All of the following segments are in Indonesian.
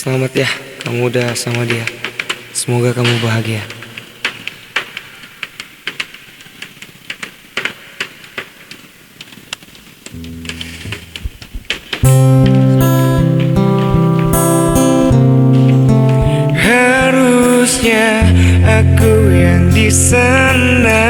Selamat ya, kamu udah sama dia. Semoga kamu bahagia. Harusnya aku yang di sana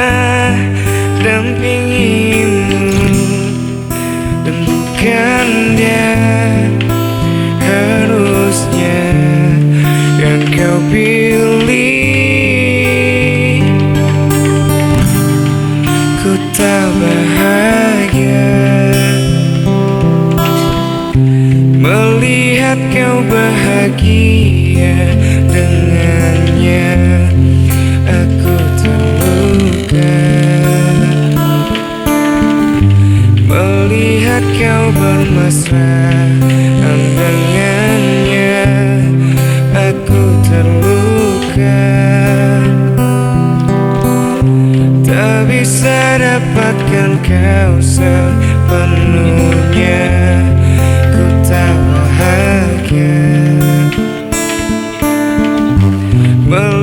Melihat kau bahagia dengannya Aku terluka. Melihat kau bermesraan dengannya Aku terluka. Tak bisa dapatkan kau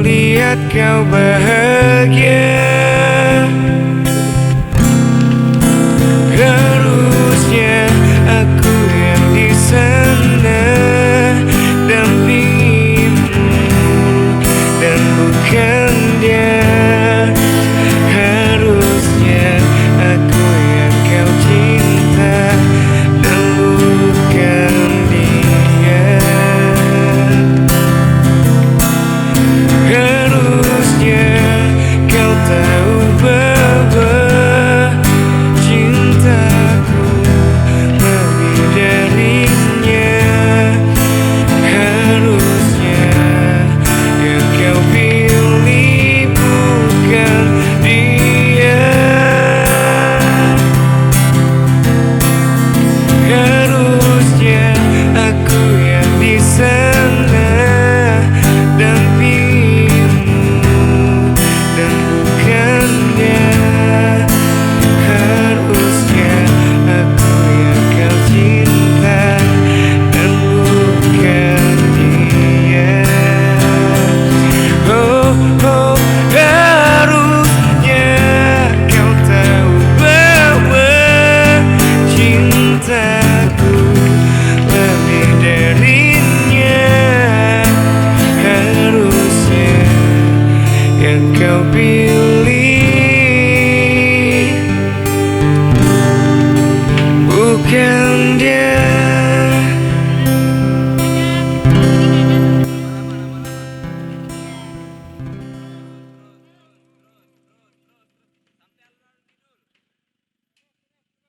lihat kau bahagia.